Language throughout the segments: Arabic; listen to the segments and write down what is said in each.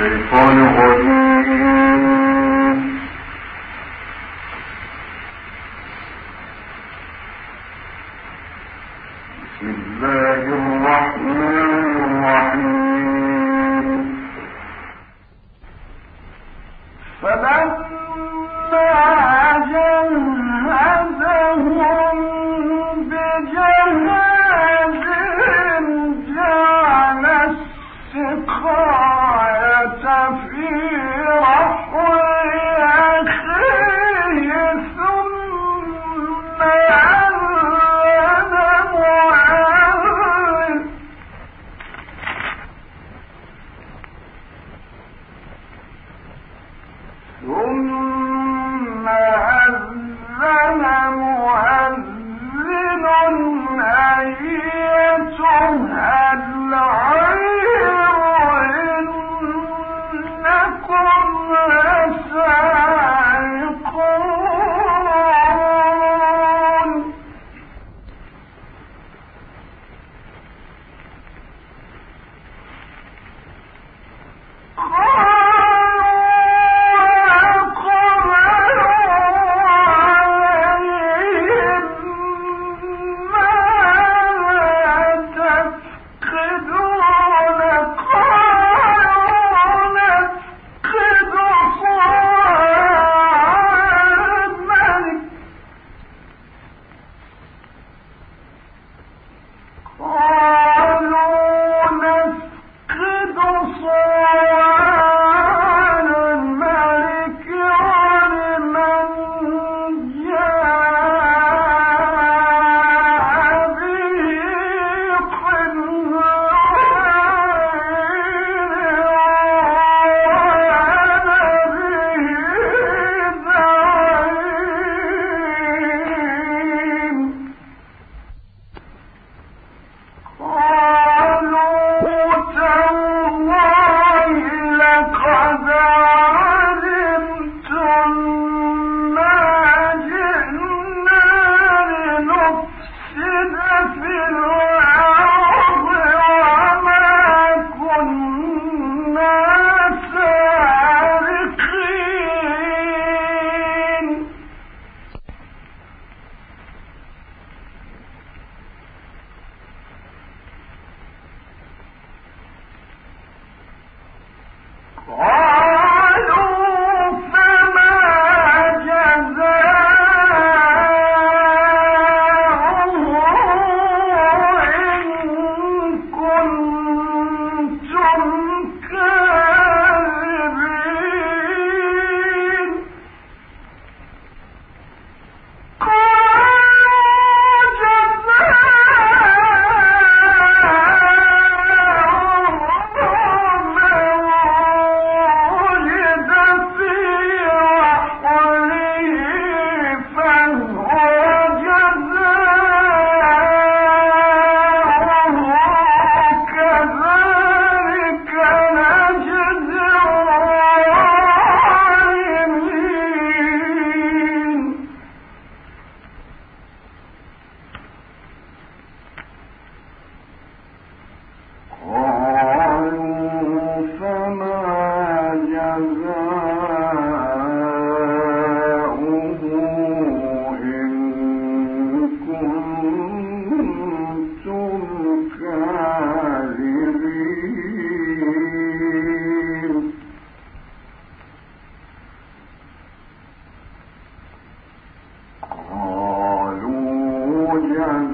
الشيطان الرجيم. بسم الله الرحمن الرحيم. فلما ثم أذن مؤذن أيتها for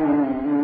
mình